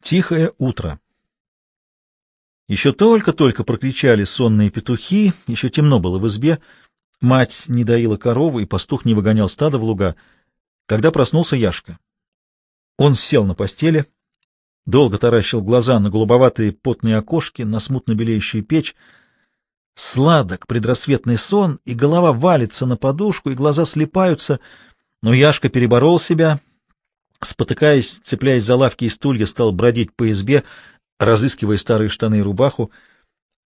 Тихое утро. Еще только-только прокричали сонные петухи, еще темно было в избе. Мать не доила корову, и пастух не выгонял стадо в луга. Когда проснулся Яшка. Он сел на постели, долго таращил глаза на голубоватые потные окошки, на смутно белеющую печь. Сладок предрассветный сон, и голова валится на подушку, и глаза слепаются. Но Яшка переборол себя, Спотыкаясь, цепляясь за лавки и стулья, стал бродить по избе, разыскивая старые штаны и рубаху.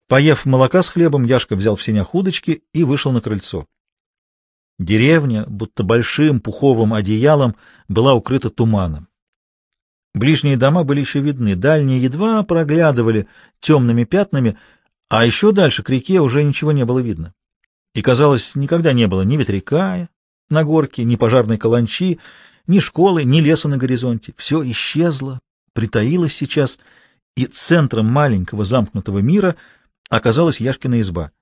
Поев молока с хлебом, Яшка взял в сенях удочки и вышел на крыльцо. Деревня, будто большим пуховым одеялом, была укрыта туманом. Ближние дома были еще видны, дальние едва проглядывали темными пятнами, а еще дальше к реке уже ничего не было видно. И, казалось, никогда не было ни ветряка на горке, ни пожарной каланчи, ни школы, ни леса на горизонте. Все исчезло, притаилось сейчас, и центром маленького замкнутого мира оказалась Яшкина изба.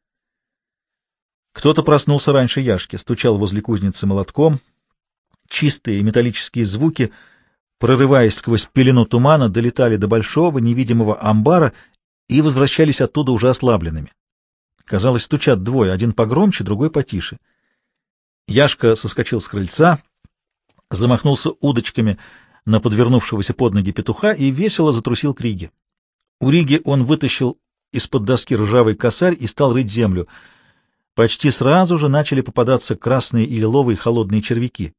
Кто-то проснулся раньше Яшки, стучал возле кузницы молотком. Чистые металлические звуки, прорываясь сквозь пелену тумана, долетали до большого невидимого амбара и возвращались оттуда уже ослабленными. Казалось, стучат двое, один погромче, другой потише. Яшка соскочил с крыльца — замахнулся удочками на подвернувшегося под ноги петуха и весело затрусил к Риге. У Риги он вытащил из-под доски ржавый косарь и стал рыть землю. Почти сразу же начали попадаться красные и лиловые холодные червяки.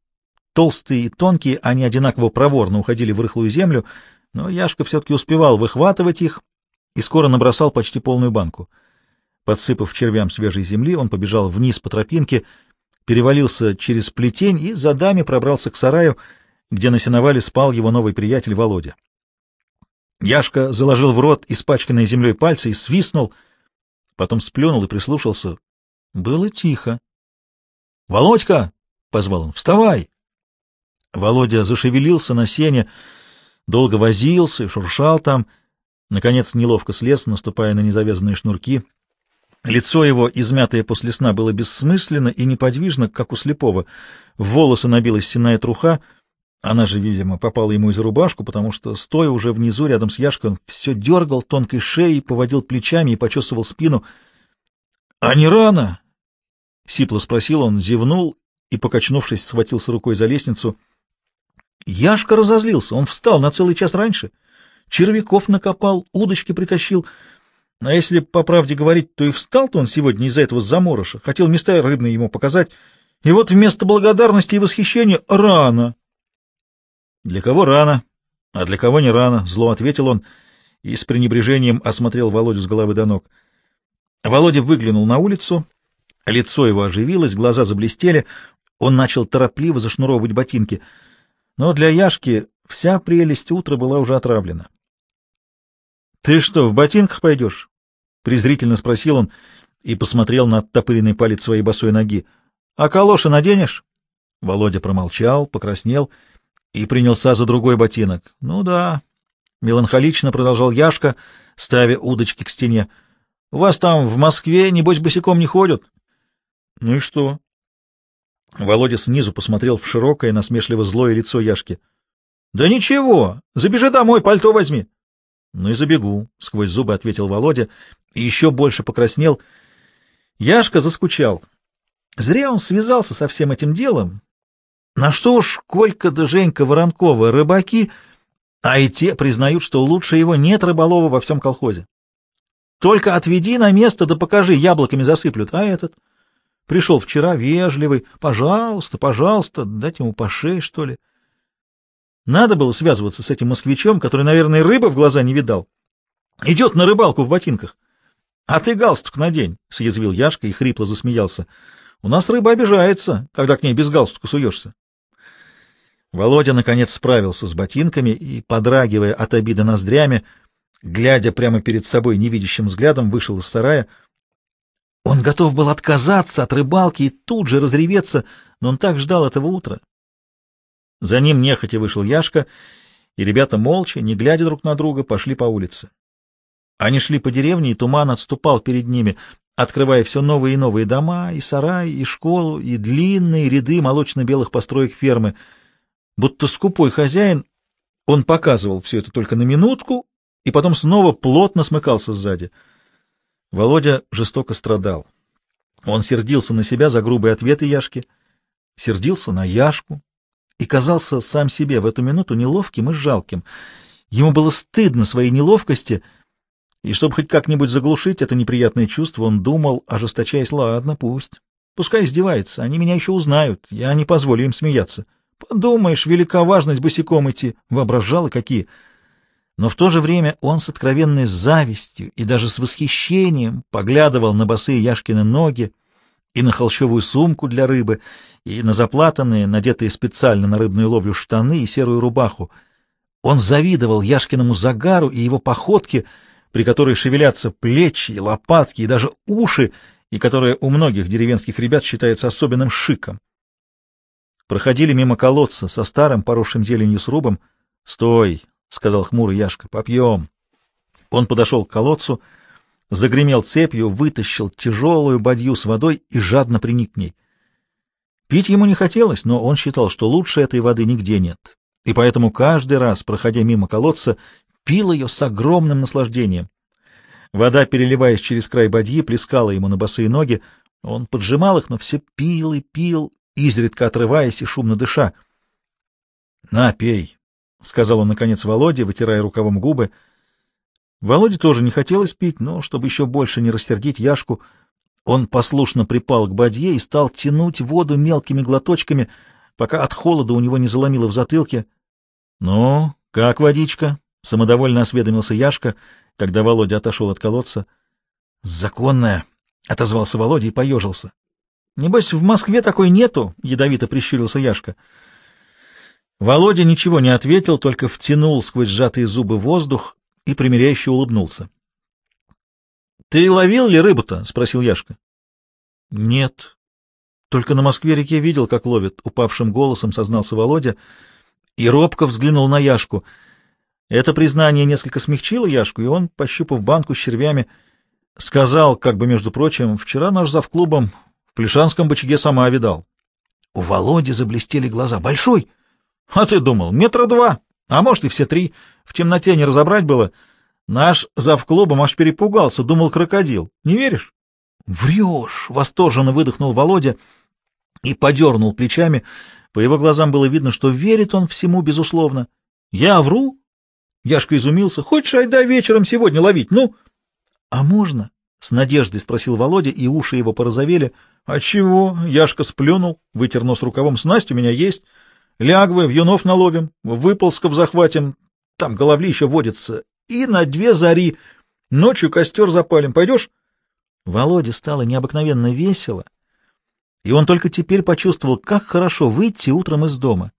Толстые и тонкие, они одинаково проворно уходили в рыхлую землю, но Яшка все-таки успевал выхватывать их и скоро набросал почти полную банку. Подсыпав червям свежей земли, он побежал вниз по тропинке, перевалился через плетень и за дами пробрался к сараю, где на сеновале спал его новый приятель Володя. Яшка заложил в рот испачканные землей пальцы и свистнул, потом сплюнул и прислушался. Было тихо. — Володька! — позвал он. — Вставай! Володя зашевелился на сене, долго возился и шуршал там, наконец неловко слез, наступая на незавязанные шнурки — Лицо его, измятое после сна, было бессмысленно и неподвижно, как у слепого. В волосы набилась синая труха, она же, видимо, попала ему из рубашку, потому что, стоя уже внизу, рядом с Яшкой, он все дергал тонкой шеей, поводил плечами и почесывал спину. — А не рано? — сипло спросил он, зевнул и, покачнувшись, схватился рукой за лестницу. Яшка разозлился, он встал на целый час раньше, червяков накопал, удочки притащил — а если по правде говорить, то и встал-то он сегодня из-за этого заморыша, хотел места рыбные ему показать, и вот вместо благодарности и восхищения рано. — Для кого рано, а для кого не рано, — зло ответил он и с пренебрежением осмотрел Володю с головы до ног. Володя выглянул на улицу, лицо его оживилось, глаза заблестели, он начал торопливо зашнуровывать ботинки, но для Яшки вся прелесть утра была уже отравлена. — Ты что, в ботинках пойдешь? — презрительно спросил он и посмотрел на оттопыренный палец своей босой ноги. — А калоши наденешь? Володя промолчал, покраснел и принялся за другой ботинок. — Ну да, — меланхолично продолжал Яшка, ставя удочки к стене. — У вас там в Москве, небось, босиком не ходят? — Ну и что? Володя снизу посмотрел в широкое, насмешливо злое лицо Яшки. — Да ничего, забежи домой, пальто возьми. — Ну и забегу, — сквозь зубы ответил Володя и еще больше покраснел. Яшка заскучал. Зря он связался со всем этим делом. На что уж Колька да Женька Воронкова рыбаки, а и те признают, что лучше его нет рыболова во всем колхозе. Только отведи на место да покажи, яблоками засыплют. А этот пришел вчера вежливый. Пожалуйста, пожалуйста, дать ему по шее, что ли. Надо было связываться с этим москвичом, который, наверное, рыбы в глаза не видал. Идет на рыбалку в ботинках. — А ты галстук надень, — съязвил Яшка и хрипло засмеялся. — У нас рыба обижается, когда к ней без галстука суешься. Володя, наконец, справился с ботинками и, подрагивая от обиды ноздрями, глядя прямо перед собой невидящим взглядом, вышел из сарая. Он готов был отказаться от рыбалки и тут же разреветься, но он так ждал этого утра. За ним нехотя вышел Яшка, и ребята молча, не глядя друг на друга, пошли по улице. Они шли по деревне, и туман отступал перед ними, открывая все новые и новые дома, и сараи, и школу, и длинные ряды молочно-белых построек фермы. Будто скупой хозяин, Он показывал все это только на минутку и потом снова плотно смыкался сзади. Володя жестоко страдал. Он сердился на себя за грубые ответы Яшки, сердился на Яшку и казался сам себе в эту минуту неловким и жалким. Ему было стыдно своей неловкости, и чтобы хоть как-нибудь заглушить это неприятное чувство, он думал, ожесточаясь, ладно, пусть. Пускай издевается, они меня еще узнают, я не позволю им смеяться. Подумаешь, велика важность босиком идти, воображал и какие. Но в то же время он с откровенной завистью и даже с восхищением поглядывал на босые Яшкины ноги и на холщовую сумку для рыбы, и на заплатанные, надетые специально на рыбную ловлю штаны и серую рубаху. Он завидовал Яшкиному загару и его походке, при которой шевелятся плечи, лопатки и даже уши, и которая у многих деревенских ребят считается особенным шиком. Проходили мимо колодца со старым, поросшим зеленью срубом. — Стой! — сказал хмурый Яшка. — Попьем. Он подошел к колодцу, загремел цепью, вытащил тяжелую бадью с водой и жадно приник к ней. Пить ему не хотелось, но он считал, что лучше этой воды нигде нет, и поэтому каждый раз, проходя мимо колодца, пил ее с огромным наслаждением. Вода, переливаясь через край бадьи, плескала ему на босые ноги. Он поджимал их, но все пил и пил, изредка отрываясь и шумно дыша. — На, пей, — сказал он, наконец, Володе, вытирая рукавом губы. Володе тоже не хотелось пить, но, чтобы еще больше не рассердить Яшку, он послушно припал к бадье и стал тянуть воду мелкими глоточками, пока от холода у него не заломило в затылке. — Ну, как водичка? — самодовольно осведомился Яшка, когда Володя отошел от колодца. — Законная, — отозвался Володя и поежился. — Небось, в Москве такой нету, — ядовито прищурился Яшка. Володя ничего не ответил, только втянул сквозь сжатые зубы воздух и примиряюще улыбнулся. — Ты ловил ли рыбу-то? — спросил Яшка. — Нет. Только на Москве-реке видел, как ловят, — упавшим голосом сознался Володя и робко взглянул на Яшку — это признание несколько смягчило Яшку, и он, пощупав банку с червями, сказал, как бы между прочим, «Вчера наш завклубом в Плешанском бочаге сама видал». У Володи заблестели глаза. «Большой?» «А ты думал, метра два, а может и все три. В темноте не разобрать было. Наш завклубом аж перепугался, думал крокодил. Не веришь?» «Врешь!» — восторженно выдохнул Володя и подернул плечами. По его глазам было видно, что верит он всему, безусловно. «Я вру?» Яшка изумился. «Хочешь, айда вечером сегодня ловить? Ну?» «А можно?» — с надеждой спросил Володя, и уши его порозовели. «А чего?» — Яшка сплюнул, вытер нос рукавом. «Снасть у меня есть. Лягвы, вьюнов наловим, выползков захватим. Там головли еще водятся. И на две зари. Ночью костер запалим. Пойдешь?» Володе стало необыкновенно весело, и он только теперь почувствовал, как хорошо выйти утром из дома,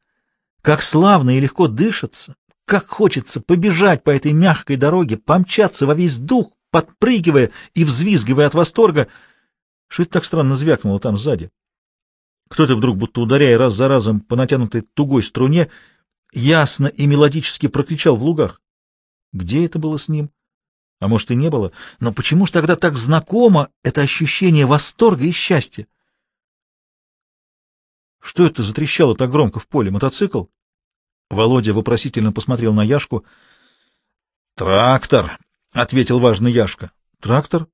как славно и легко дышится, как хочется побежать по этой мягкой дороге, помчаться во весь дух, подпрыгивая и взвизгивая от восторга. Что это так странно звякнуло там сзади? Кто-то вдруг, будто ударяя раз за разом по натянутой тугой струне, ясно и мелодически прокричал в лугах. Где это было с ним? А может, и не было. Но почему же тогда так знакомо это ощущение восторга и счастья? Что это затрещало так громко в поле? Мотоцикл? Володя вопросительно посмотрел на Яшку. — Трактор, — ответил важный Яшка. — Трактор?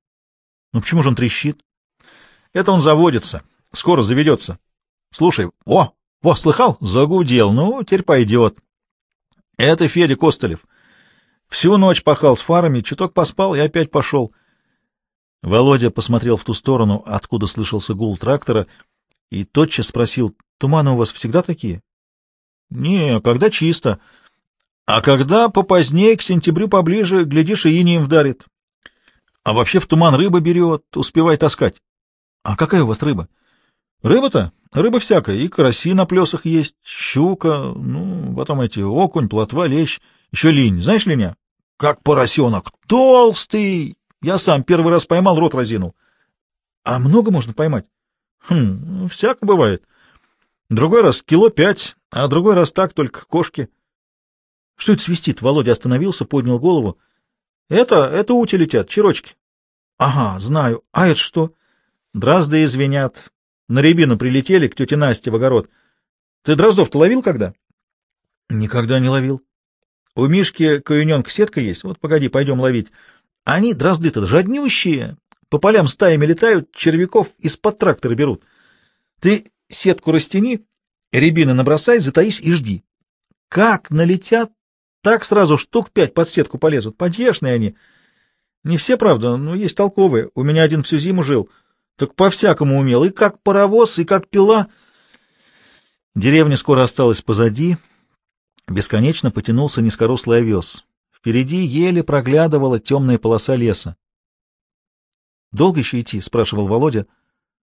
Ну почему же он трещит? — Это он заводится. Скоро заведется. Слушай, о, о, слыхал? Загудел. Ну, теперь пойдет. Это Федя Костылев. Всю ночь пахал с фарами, чуток поспал и опять пошел. Володя посмотрел в ту сторону, откуда слышался гул трактора, и тотчас спросил, туманы у вас всегда такие? — Не, когда чисто. А когда попозднее, к сентябрю поближе, глядишь, и инием вдарит. А вообще в туман рыба берет, успевай таскать. — А какая у вас рыба? — Рыба-то? Рыба всякая. И караси на плесах есть, щука, ну, потом эти окунь, плотва, лещ, еще линь. Знаешь линя? Как поросенок. Толстый! Я сам первый раз поймал, рот разинул. — А много можно поймать? — Хм, всяко бывает. Другой раз кило пять, а другой раз так, только кошки. — Что это свистит? Володя остановился, поднял голову. — Это, это ути летят, черочки. — Ага, знаю. А это что? — Дрозды извинят. На рябину прилетели к тете Насте в огород. Ты дроздов-то ловил когда? — Никогда не ловил. У Мишки каюненка сетка есть, вот погоди, пойдем ловить. Они, дрозды-то, жаднющие, по полям стаями летают, червяков из-под трактора берут. Ты сетку растяни, рябины набросай, затаись и жди. Как налетят, так сразу штук пять под сетку полезут. Потешные они. Не все, правда, но есть толковые. У меня один всю зиму жил. Так по-всякому умел. И как паровоз, и как пила. Деревня скоро осталась позади. Бесконечно потянулся низкорослый овес. Впереди еле проглядывала темная полоса леса. — Долго еще идти? — спрашивал Володя.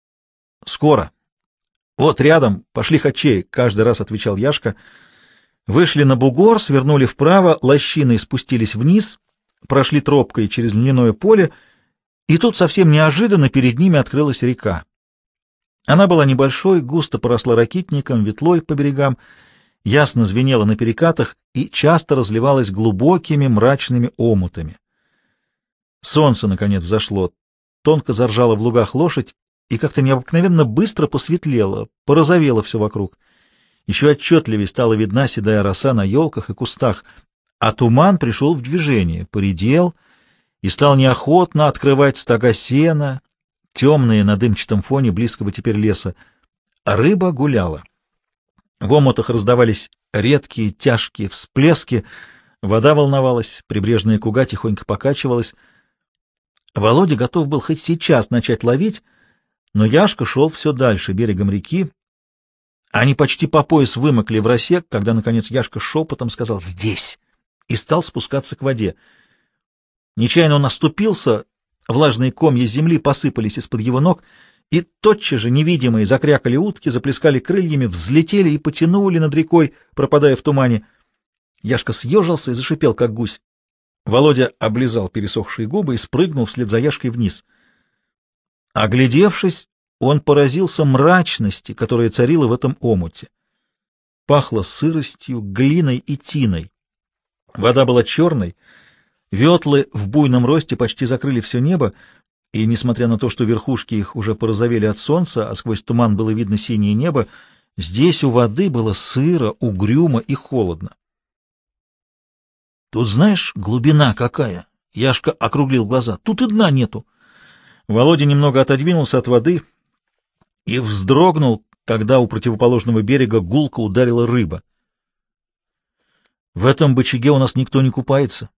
— Скоро. — Вот рядом, пошли хачей, — каждый раз отвечал Яшка. Вышли на бугор, свернули вправо, лощиной спустились вниз, прошли тропкой через льняное поле, и тут совсем неожиданно перед ними открылась река. Она была небольшой, густо поросла ракитником, ветлой по берегам, ясно звенела на перекатах и часто разливалась глубокими мрачными омутами. Солнце, наконец, взошло, тонко заржала в лугах лошадь и как-то необыкновенно быстро посветлело, порозовело все вокруг. Еще отчетливее стала видна седая роса на елках и кустах, а туман пришел в движение, поредел и стал неохотно открывать стога сена, темные на дымчатом фоне близкого теперь леса. А рыба гуляла. В омутах раздавались редкие тяжкие всплески, вода волновалась, прибрежная куга тихонько покачивалась. Володя готов был хоть сейчас начать ловить, но Яшка шел все дальше берегом реки, они почти по пояс вымокли в росе, когда, наконец, Яшка шепотом сказал «Здесь!» и стал спускаться к воде. Нечаянно он оступился, влажные комья земли посыпались из-под его ног, и тотчас же невидимые закрякали утки, заплескали крыльями, взлетели и потянули над рекой, пропадая в тумане. Яшка съежился и зашипел, как гусь. Володя облизал пересохшие губы и спрыгнул вслед за Яшкой вниз. Оглядевшись, он поразился мрачности, которая царила в этом омуте. Пахло сыростью, глиной и тиной. Вода была черной, ветлы в буйном росте почти закрыли все небо, и, несмотря на то, что верхушки их уже порозовели от солнца, а сквозь туман было видно синее небо, здесь у воды было сыро, угрюмо и холодно. Тут, знаешь, глубина какая? Яшка округлил глаза. Тут и дна нету. Володя немного отодвинулся от воды — и вздрогнул, когда у противоположного берега гулко ударила рыба. — В этом бочаге у нас никто не купается. —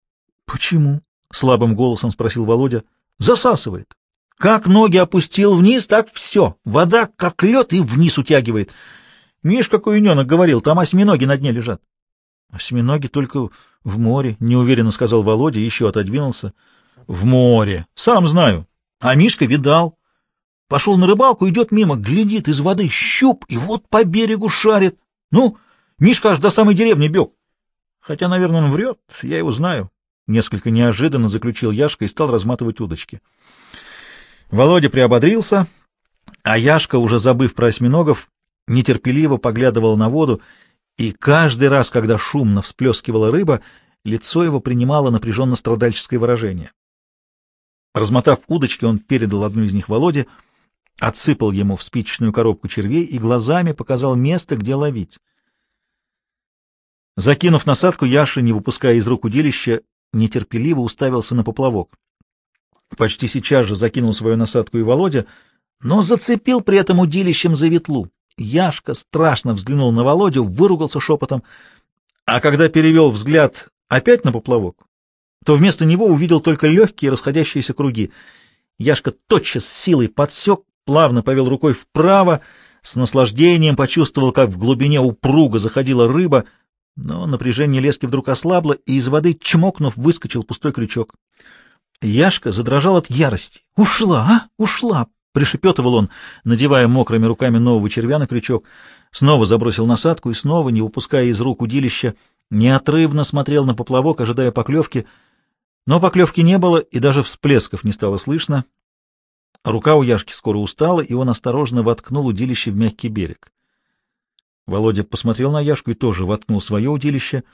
Почему? — слабым голосом спросил Володя. — Засасывает. Как ноги опустил вниз, так все. Вода как лед и вниз утягивает. Мишка Куиненок говорил, там осьминоги на дне лежат. — Осьминоги только в море, — неуверенно сказал Володя, еще отодвинулся. — В море. Сам знаю. А Мишка видал. Пошел на рыбалку, идет мимо, глядит из воды щуп и вот по берегу шарит. Ну, Мишка аж до самой деревни бег. Хотя, наверное, он врет, я его знаю. Несколько неожиданно заключил Яшка и стал разматывать удочки. Володя приободрился, а Яшка, уже забыв про осьминогов, нетерпеливо поглядывал на воду, и каждый раз, когда шумно всплескивала рыба, лицо его принимало напряженно-страдальческое выражение. Размотав удочки, он передал одну из них Володе — отсыпал ему в спичечную коробку червей и глазами показал место, где ловить. Закинув насадку, Яша, не выпуская из рук удилища, нетерпеливо уставился на поплавок. Почти сейчас же закинул свою насадку и Володя, но зацепил при этом удилищем за ветлу. Яшка страшно взглянул на Володю, выругался шепотом, а когда перевел взгляд опять на поплавок, то вместо него увидел только легкие расходящиеся круги. Яшка тотчас силой подсек, плавно повел рукой вправо, с наслаждением почувствовал, как в глубине упруга заходила рыба, но напряжение лески вдруг ослабло, и из воды, чмокнув, выскочил пустой крючок. Яшка задрожал от ярости. «Ушла, а? Ушла!» — пришепетывал он, надевая мокрыми руками нового червя на крючок. Снова забросил насадку и снова, не выпуская из рук удилища, неотрывно смотрел на поплавок, ожидая поклевки. Но поклевки не было, и даже всплесков не стало слышно. Рука у Яшки скоро устала, и он осторожно воткнул удилище в мягкий берег. Володя посмотрел на Яшку и тоже воткнул свое удилище.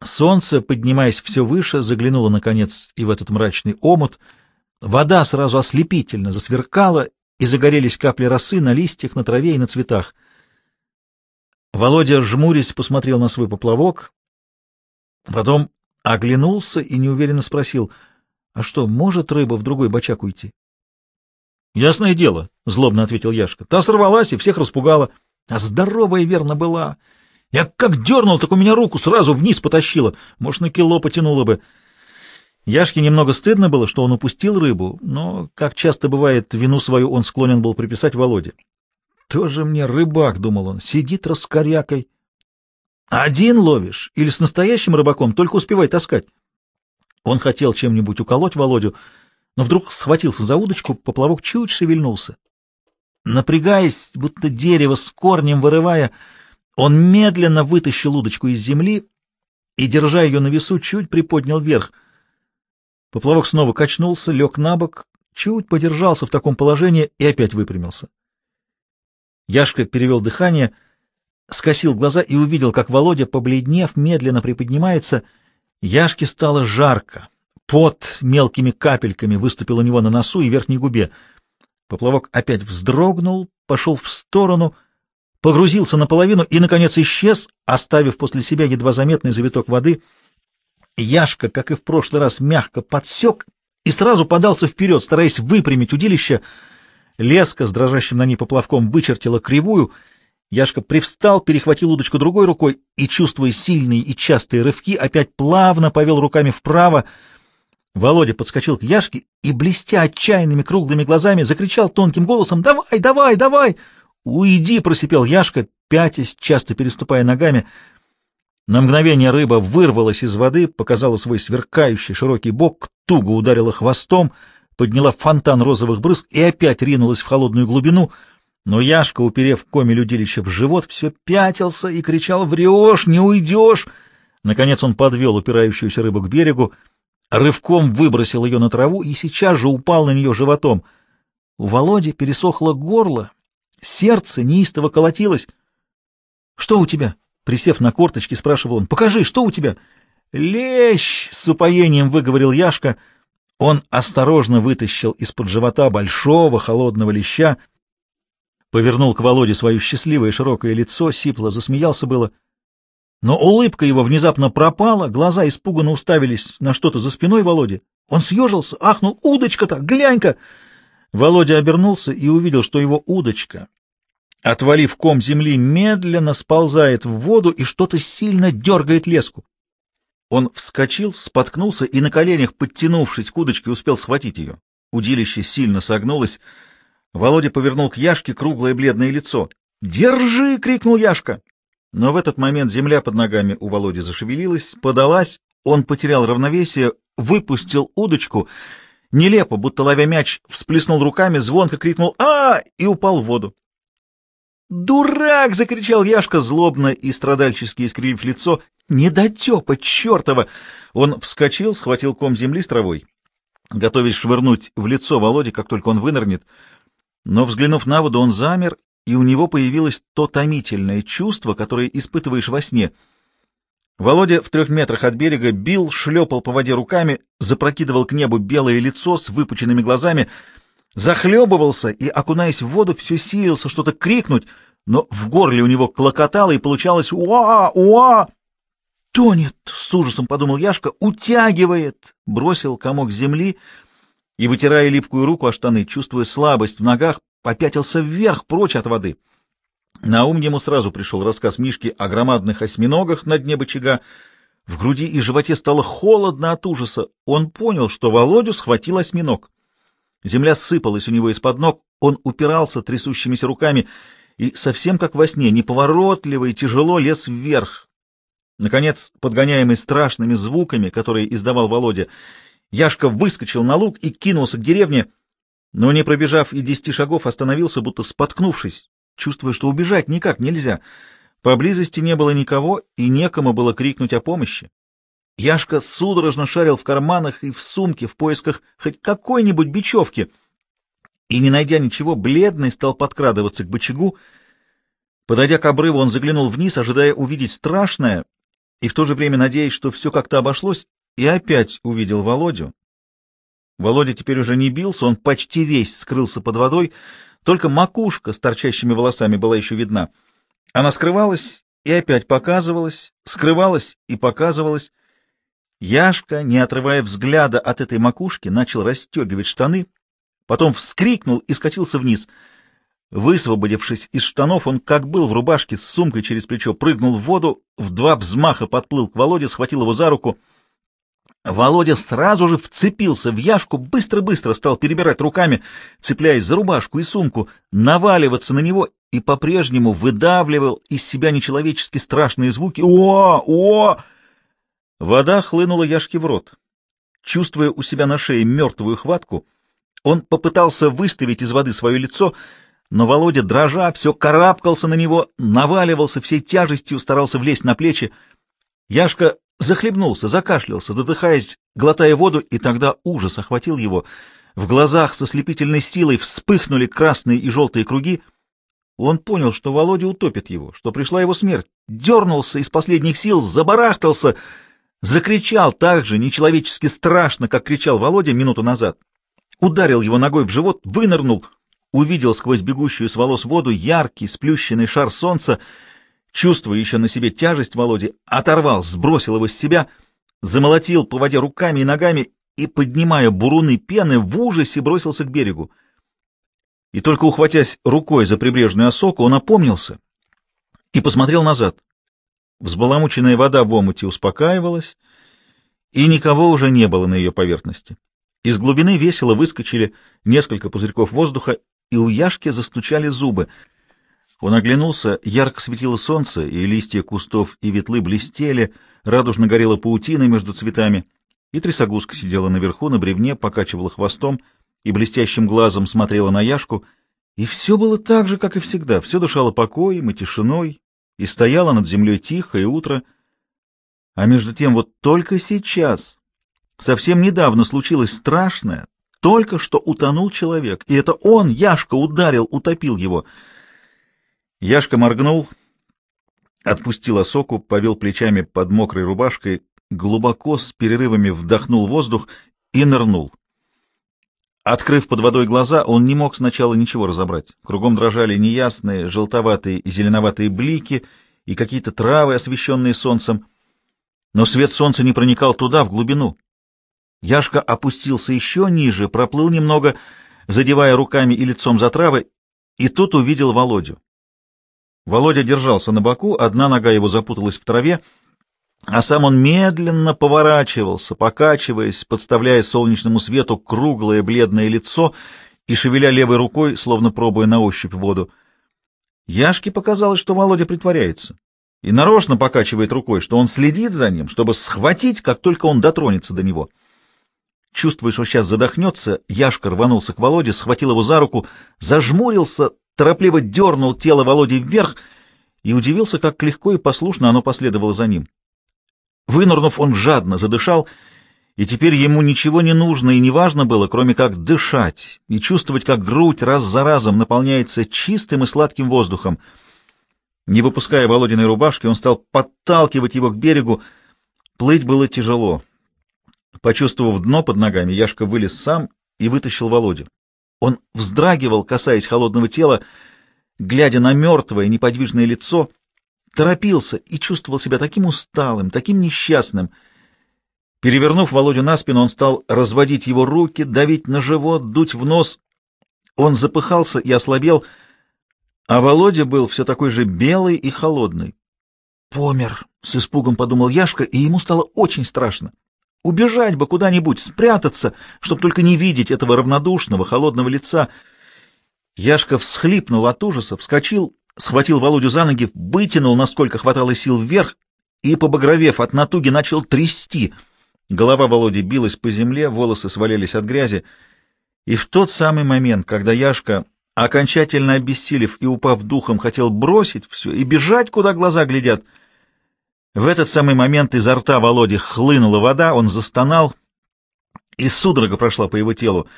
Солнце, поднимаясь все выше, заглянуло, наконец, и в этот мрачный омут. Вода сразу ослепительно засверкала, и загорелись капли росы на листьях, на траве и на цветах. Володя, жмурясь, посмотрел на свой поплавок. Потом оглянулся и неуверенно спросил, «А что, может рыба в другой бочак уйти?» «Ясное дело», — злобно ответил Яшка. «Та сорвалась и всех распугала. А здоровая верно была. Я как дернул, так у меня руку сразу вниз потащила. Может, на кило потянуло бы». Яшке немного стыдно было, что он упустил рыбу, но, как часто бывает, вину свою он склонен был приписать Володе. «Тоже мне рыбак», — думал он, — «сидит раскорякой». «Один ловишь? Или с настоящим рыбаком? Только успевай таскать». Он хотел чем-нибудь уколоть Володю, но вдруг схватился за удочку, поплавок чуть шевельнулся. Напрягаясь, будто дерево с корнем вырывая, он медленно вытащил удочку из земли и, держа ее на весу, чуть приподнял вверх. Поплавок снова качнулся, лег на бок, чуть подержался в таком положении и опять выпрямился. Яшка перевел дыхание, скосил глаза и увидел, как Володя, побледнев, медленно приподнимается. Яшке стало жарко. Пот мелкими капельками выступил у него на носу и верхней губе. Поплавок опять вздрогнул, пошел в сторону, погрузился наполовину и, наконец, исчез, оставив после себя едва заметный завиток воды. Яшка, как и в прошлый раз, мягко подсек и сразу подался вперед, стараясь выпрямить удилище. Леска с дрожащим на ней поплавком вычертила кривую. Яшка привстал, перехватил удочку другой рукой и, чувствуя сильные и частые рывки, опять плавно повел руками вправо, Володя подскочил к Яшке и, блестя отчаянными круглыми глазами, закричал тонким голосом «Давай, давай, давай!» «Уйди!» — просипел Яшка, пятясь, часто переступая ногами. На мгновение рыба вырвалась из воды, показала свой сверкающий широкий бок, туго ударила хвостом, подняла фонтан розовых брызг и опять ринулась в холодную глубину. Но Яшка, уперев коме людилища в живот, все пятился и кричал «Врешь! Не уйдешь!» Наконец он подвел упирающуюся рыбу к берегу, рывком выбросил ее на траву и сейчас же упал на нее животом. У Володи пересохло горло, сердце неистово колотилось. — Что у тебя? — присев на корточки, спрашивал он. — Покажи, что у тебя? — Лещ! — с упоением выговорил Яшка. Он осторожно вытащил из-под живота большого холодного леща, повернул к Володе свое счастливое широкое лицо, сипло засмеялся было — но улыбка его внезапно пропала, глаза испуганно уставились на что-то за спиной Володи. Он съежился, ахнул. «Удочка-то! Глянь-ка!» Володя обернулся и увидел, что его удочка, отвалив ком земли, медленно сползает в воду и что-то сильно дергает леску. Он вскочил, споткнулся и на коленях, подтянувшись к удочке, успел схватить ее. Удилище сильно согнулось. Володя повернул к Яшке круглое бледное лицо. «Держи!» — крикнул Яшка. Но в этот момент земля под ногами у Володи зашевелилась, подалась, он потерял равновесие, выпустил удочку, нелепо, будто ловя мяч, всплеснул руками, звонко крикнул а, и упал в воду. «Дурак!» — закричал Яшка, злобно и страдальчески искривив лицо. «Недотепа чертова!» Он вскочил, схватил ком земли с травой, готовясь швырнуть в лицо Володе, как только он вынырнет. Но, взглянув на воду, он замер и у него появилось то томительное чувство, которое испытываешь во сне. Володя в трех метрах от берега бил, шлепал по воде руками, запрокидывал к небу белое лицо с выпученными глазами, захлебывался и, окунаясь в воду, все силился что-то крикнуть, но в горле у него клокотало и получалось «Уа! Уа!» «Тонет!» — с ужасом подумал Яшка. «Утягивает!» — бросил комок земли и, вытирая липкую руку о штаны, чувствуя слабость в ногах, попятился вверх, прочь от воды. На ум ему сразу пришел рассказ Мишки о громадных осьминогах на дне бычага. В груди и животе стало холодно от ужаса. Он понял, что Володю схватил осьминог. Земля сыпалась у него из-под ног, он упирался трясущимися руками и, совсем как во сне, неповоротливо и тяжело лез вверх. Наконец, подгоняемый страшными звуками, которые издавал Володя, Яшка выскочил на луг и кинулся к деревне — но, не пробежав и десяти шагов, остановился, будто споткнувшись, чувствуя, что убежать никак нельзя. Поблизости не было никого, и некому было крикнуть о помощи. Яшка судорожно шарил в карманах и в сумке в поисках хоть какой-нибудь бечевки, и, не найдя ничего, бледный стал подкрадываться к бычагу. Подойдя к обрыву, он заглянул вниз, ожидая увидеть страшное, и в то же время надеясь, что все как-то обошлось, и опять увидел Володю, Володя теперь уже не бился, он почти весь скрылся под водой, только макушка с торчащими волосами была еще видна. Она скрывалась и опять показывалась, скрывалась и показывалась, Яшка, не отрывая взгляда от этой макушки, начал расстегивать штаны, потом вскрикнул и скатился вниз. Высвободившись из штанов, он, как был в рубашке, с сумкой через плечо, прыгнул в воду, в два взмаха подплыл к Володе, схватил его за руку. Володя сразу же вцепился в Яшку, быстро-быстро стал перебирать руками, цепляясь за рубашку и сумку, наваливаться на него и по-прежнему выдавливал из себя нечеловечески страшные звуки. «О! О!» Вода хлынула Яшке в рот. Чувствуя у себя на шее мертвую хватку, он попытался выставить из воды свое лицо, но Володя, дрожа, все карабкался на него, наваливался всей тяжестью, старался влезть на плечи. Яшка захлебнулся, закашлялся, задыхаясь, глотая воду, и тогда ужас охватил его. В глазах со слепительной силой вспыхнули красные и желтые круги. Он понял, что Володя утопит его, что пришла его смерть, дернулся из последних сил, забарахтался — Закричал так же нечеловечески страшно, как кричал Володя минуту назад. Ударил его ногой в живот, вынырнул, увидел сквозь бегущую с волос воду яркий сплющенный шар солнца, чувствуя еще на себе тяжесть Володи, оторвал, сбросил его с себя, замолотил по воде руками и ногами и, поднимая буруны пены, в ужасе бросился к берегу. И только ухватясь рукой за прибрежную осоку, он опомнился и посмотрел назад. Взбаламученная вода в омуте успокаивалась, и никого уже не было на ее поверхности. Из глубины весело выскочили несколько пузырьков воздуха, и у Яшки застучали зубы. Он оглянулся, ярко светило солнце, и листья кустов и ветлы блестели, радужно горела паутина между цветами, и трясогузка сидела наверху на бревне, покачивала хвостом и блестящим глазом смотрела на Яшку, и все было так же, как и всегда, все дышало покоем и тишиной, и стояло над землей тихое утро. А между тем вот только сейчас, совсем недавно случилось страшное, только что утонул человек, и это он, Яшка, ударил, утопил его. Яшка моргнул, отпустил осоку, повел плечами под мокрой рубашкой, глубоко с перерывами вдохнул воздух и нырнул. Открыв под водой глаза, он не мог сначала ничего разобрать. Кругом дрожали неясные, желтоватые и зеленоватые блики и какие-то травы, освещенные солнцем. Но свет солнца не проникал туда, в глубину. Яшка опустился еще ниже, проплыл немного, задевая руками и лицом за травы, и тут увидел Володю. Володя держался на боку, одна нога его запуталась в траве, а сам он медленно поворачивался, покачиваясь, подставляя солнечному свету круглое бледное лицо и шевеля левой рукой, словно пробуя на ощупь воду. Яшке показалось, что Володя притворяется, и нарочно покачивает рукой, что он следит за ним, чтобы схватить, как только он дотронется до него. Чувствуя, что сейчас задохнется, Яшка рванулся к Володе, схватил его за руку, зажмурился, торопливо дернул тело Володи вверх и удивился, как легко и послушно оно последовало за ним. Вынырнув, он жадно задышал, и теперь ему ничего не нужно и не важно было, кроме как дышать и чувствовать, как грудь раз за разом наполняется чистым и сладким воздухом. Не выпуская Володиной рубашки, он стал подталкивать его к берегу. Плыть было тяжело. Почувствовав дно под ногами, Яшка вылез сам и вытащил Володю. Он вздрагивал, касаясь холодного тела, глядя на мертвое неподвижное лицо — торопился и чувствовал себя таким усталым, таким несчастным. Перевернув Володю на спину, он стал разводить его руки, давить на живот, дуть в нос. Он запыхался и ослабел, а Володя был все такой же белый и холодный. «Помер!» — с испугом подумал Яшка, и ему стало очень страшно. Убежать бы куда-нибудь, спрятаться, чтобы только не видеть этого равнодушного, холодного лица. Яшка всхлипнул от ужаса, вскочил схватил Володю за ноги, вытянул, насколько хватало сил вверх, и, побагровев от натуги, начал трясти. Голова Володи билась по земле, волосы свалились от грязи. И в тот самый момент, когда Яшка, окончательно обессилев и упав духом, хотел бросить все и бежать, куда глаза глядят, в этот самый момент изо рта Володи хлынула вода, он застонал, и судорога прошла по его телу.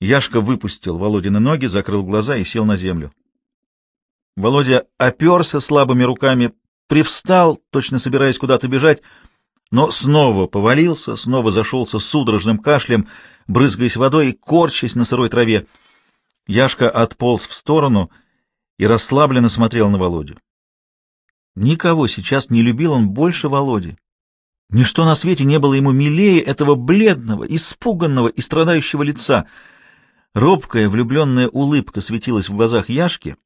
Яшка выпустил Володины ноги, закрыл глаза и сел на землю. Володя оперся слабыми руками, привстал, точно собираясь куда-то бежать, но снова повалился, снова зашелся судорожным кашлем, брызгаясь водой и корчась на сырой траве. Яшка отполз в сторону и расслабленно смотрел на Володю. Никого сейчас не любил он больше Володи. Ничто на свете не было ему милее этого бледного, испуганного и страдающего лица. Робкая влюбленная улыбка светилась в глазах Яшки.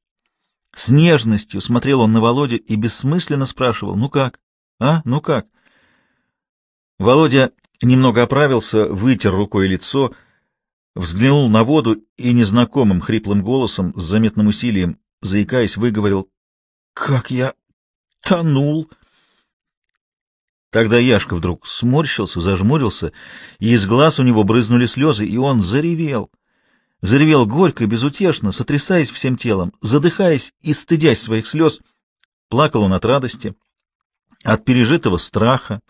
С нежностью смотрел он на Володю и бессмысленно спрашивал, «Ну как? А? Ну как?» Володя немного оправился, вытер рукой лицо, взглянул на воду и незнакомым хриплым голосом с заметным усилием, заикаясь, выговорил, «Как я тонул!» Тогда Яшка вдруг сморщился, зажмурился, и из глаз у него брызнули слезы, и он заревел. Заревел горько, безутешно, сотрясаясь всем телом, задыхаясь и стыдясь своих слез. Плакал он от радости, от пережитого страха,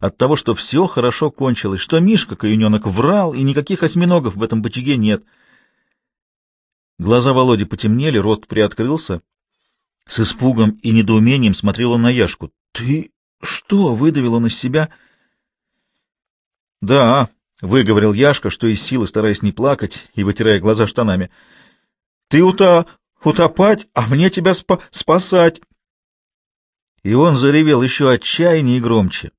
от того, что все хорошо кончилось, что Мишка, каюненок, врал, и никаких осьминогов в этом бочаге нет. Глаза Володи потемнели, рот приоткрылся. С испугом и недоумением смотрел он на Яшку. — Ты что? — выдавил он из себя. — Да, — выговорил Яшка, что из силы, стараясь не плакать и вытирая глаза штанами. — Ты ута... утопать, а мне тебя спа... спасать. И он заревел еще отчаяннее и громче.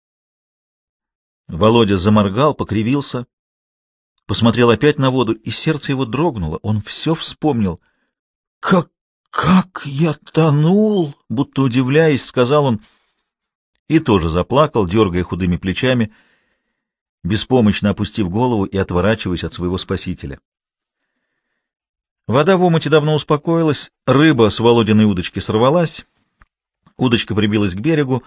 Володя заморгал, покривился, посмотрел опять на воду, и сердце его дрогнуло. Он все вспомнил. — Как... как я тонул! — будто удивляясь, сказал он — и тоже заплакал, дергая худыми плечами, беспомощно опустив голову и отворачиваясь от своего спасителя. Вода в омуте давно успокоилась, рыба с Володиной удочки сорвалась, удочка прибилась к берегу,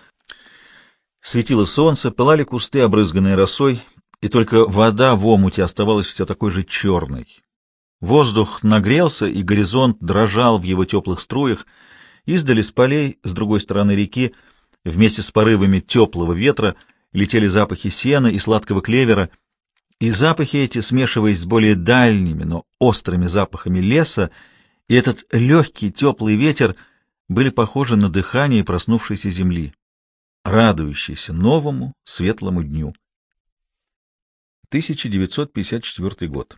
светило солнце, пылали кусты, обрызганные росой, и только вода в омуте оставалась все такой же черной. Воздух нагрелся, и горизонт дрожал в его теплых струях, издали с полей, с другой стороны реки, Вместе с порывами теплого ветра летели запахи сена и сладкого клевера, и запахи эти, смешиваясь с более дальними, но острыми запахами леса, и этот легкий теплый ветер были похожи на дыхание проснувшейся земли, радующейся новому светлому дню. 1954 год.